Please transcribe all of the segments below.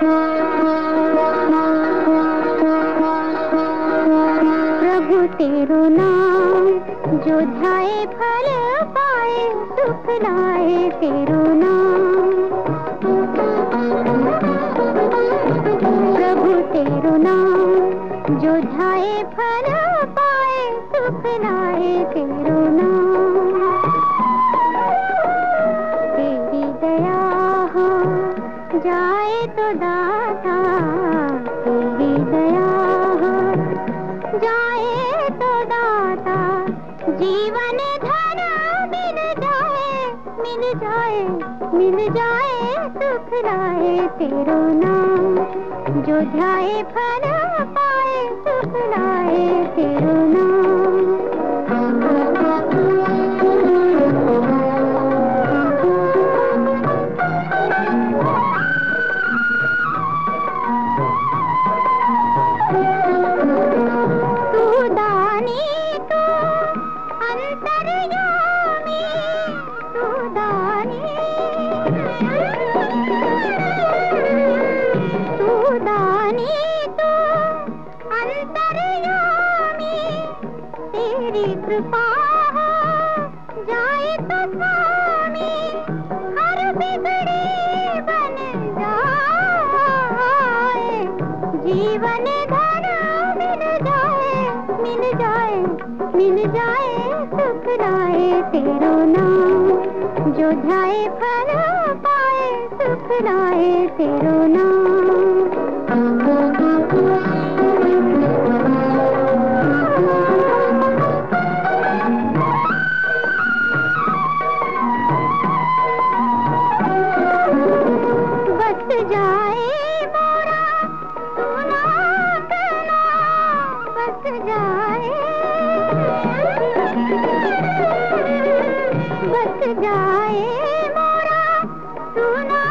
प्रभु तेरो नाम, जो ध्याए फल पाए, सुख लाए तेरो नाम। प्रभु तेरो नाम, जो ध्याए फल पाए, सुख लाए तेरो जाए तो दाता तेरी दया हो। जाए तो दाता, जीवन धन मिल जाए मिल जाए मिल जाए, सुख लाए तेरो नाम। जो ध्याए फल पाए, सुख लाए तेरो नाम। तेरी कृपा जाए तो स्वामी, हर बिगड़ी बन जाए। जीवन धन मिल जाए मिल जाए मिल जाए, सुख लाए तेरो नाम। जो ध्याए फल पाए, सुख लाए तेरो नाम। बस जाए मोरा, सुना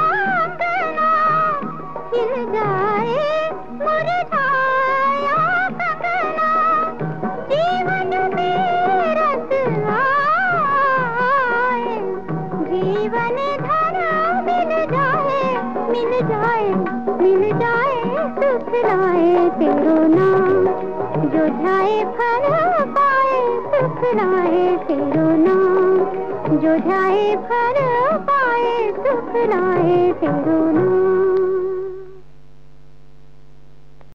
जाए जीवन में आए जीवन धरा मिल जाए मिल जाए मिल जाए, सुख लाए तेरो नाम। जो जाए फल पाए, सुख लाए तेरो जो जाए भर पाए सुख लाए तेरो